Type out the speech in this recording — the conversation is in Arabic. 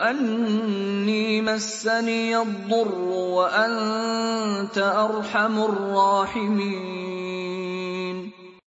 أَنِّي مَسَّنِيَ الضُّرُّ وَأَنتَ أَرْحَمُ الرَّاحِمِينَ.